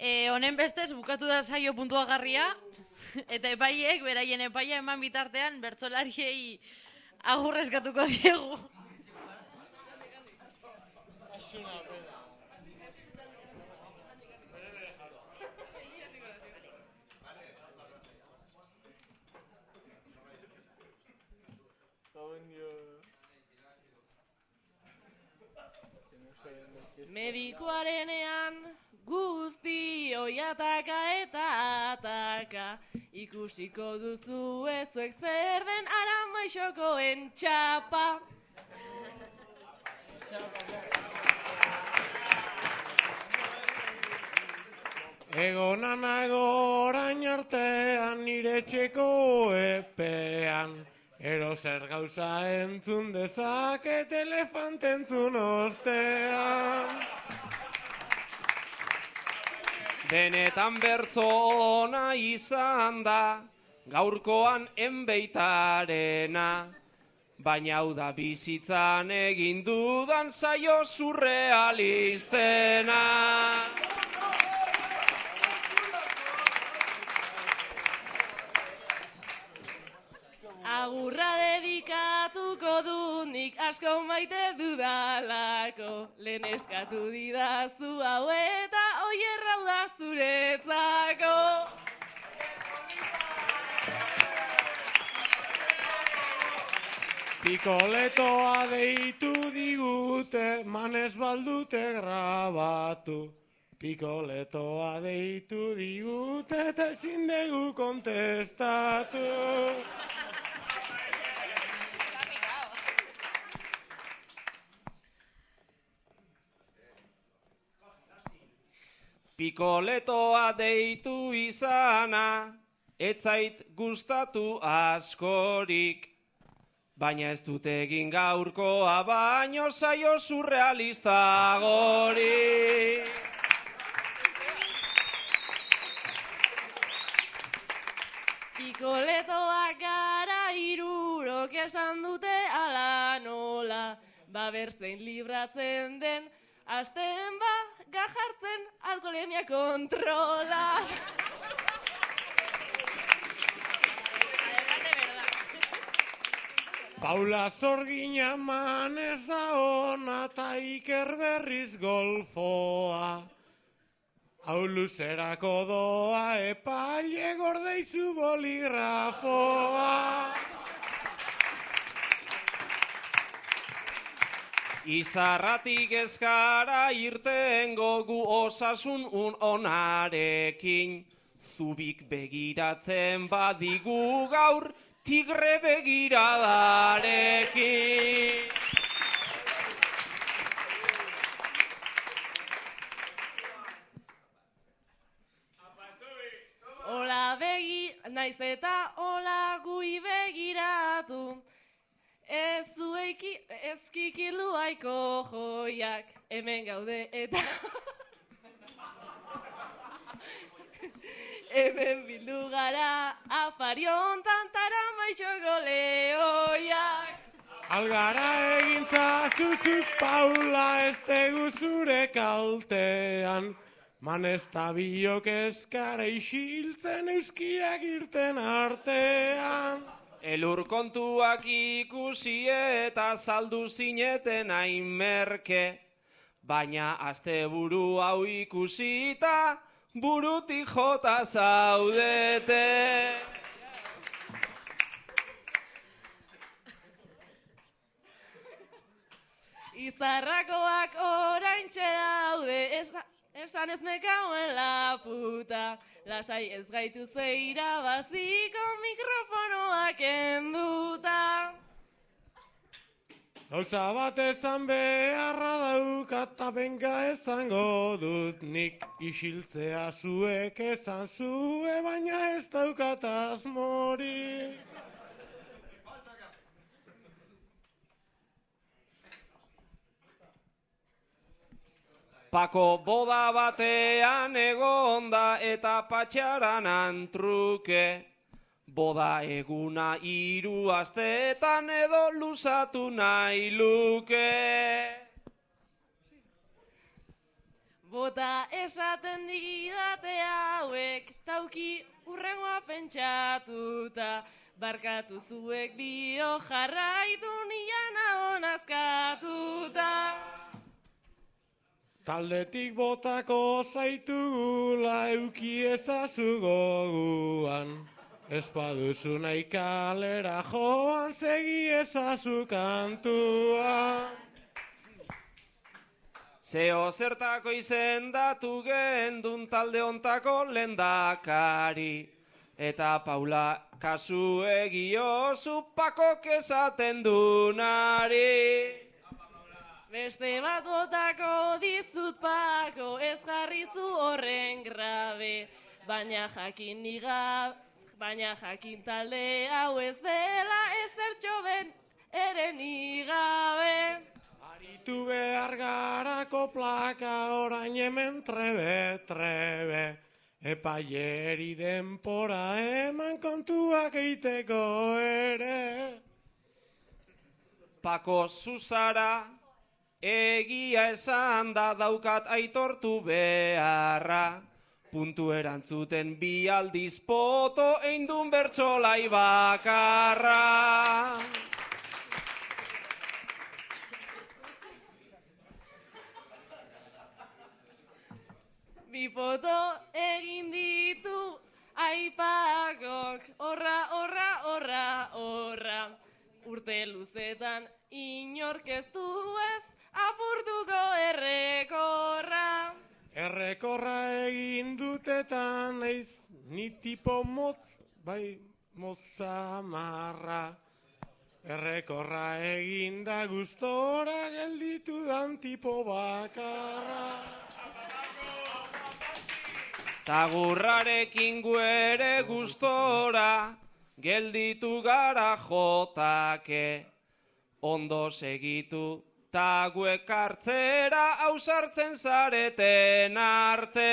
E, honen bestez, bukatu da saio puntuagarria, eta epaiek, beraien epaia eman bitartean, bertzolariei agurrezkatuko diegu. Medikuarenean guzti oiataka eta ataka Ikusiko duzu ezuek zer den aramaixokoen txapa Egona nago orain artean nire txeko epean. Ero zer gauza entzun dezaket elefante entzun ostean. Benetan bertzo ona izan da, gaurkoan enbeitarena. Baina hau da bizitzan egin dudan zaio surrealistena. Agurra dedikatuko du nik asko maite dudalako Lehen eskatu didazu hau eta oierrau da zuretzako Pikoletoa deitu digute, manez baldute grabatu. Pikoletoa deitu digute, eta ezin dugu kontestatu. Pikoletoa deitu izana, etzait gustatu askorik. Baina ez dut egin gaurkoa, baino zaio surrealista gori. Pikoletoak gara irurok esan dute ala nola Ba bertzein libratzen den, asten ba gajartzen alkoholemia kontrola Paula Zorgina manez da ona, eta Iker berriz golfoa. Hau luzerako doa, epaile gordeizu boligrafoa. Izarratik ezkara irten gogu osasun un onarekin. Zubik begiratzen badigu gaur tigre begiradarekin. Ola begi, naiz eta ola gui begiratu Ez zueki, ezkikilu aiko joiak Hemen gaude eta Hemen bildu gara afarion tantara maixoko lehoiak Algara egin zazuzuk Paula ez tegu zure kaltean. Man ez biok eskara isiltzen euskiak irten artean. Elur kontuak ikusi eta saldu zineten merke. Baina azte buru hau ikusita, burutik jota zaudete. Izarrakoak oraintxe daude esga, esan ez mekauen la puta. Lasai ez gaitu zeira baziko mikrofonoak enduta Gauza bat ezan beharra daukat eta benga esango dut. Nik isiltzea zuek esan zue baina ez daukat asmorik. Pako boda batean egonda eta patxaran antruke. Boda eguna hiru asteetan edo luzatu nahi luke. Bota esaten didate hauek, tauki urrengoa pentsatuta. Barkatu zuek bio jarraitu niana onazkatuta. Taldetik botako zaitugula euki ezazu goguan. Espaduzu nahi kalera joan segi ezazu kantua. Zeo zertako izendatu gendun talde ontako lendakari. Eta Paula kasu egio zupakok esaten dunari. Beste bat botako dizut pako, ez jarrizu horren grabe. Baina jakin niga, baina jakin talde hau ez dela ezertxo ben ere nigabe. Aritu behar garako plaka orain hemen trebe, trebe. Epaieri denpora eman kontuak eiteko ere. Pako zuzara, egia esan da daukat aitortu beharra. Puntu erantzuten bi aldiz poto eindun bertsolai bakarra. Bi foto egin ditu aipakok, horra, horra, horra, horra. Urte luzetan inork ez du ez apurtuko errekorra. Errekorra egin dutetan naiz ni tipo motz, bai motza marra. Errekorra egin da gustora gelditu dan tipo bakarra. Tagurrarekin guere gustora, gelditu gara jotake. Ondo segitu, taguek hartzera ausartzen zareten arte.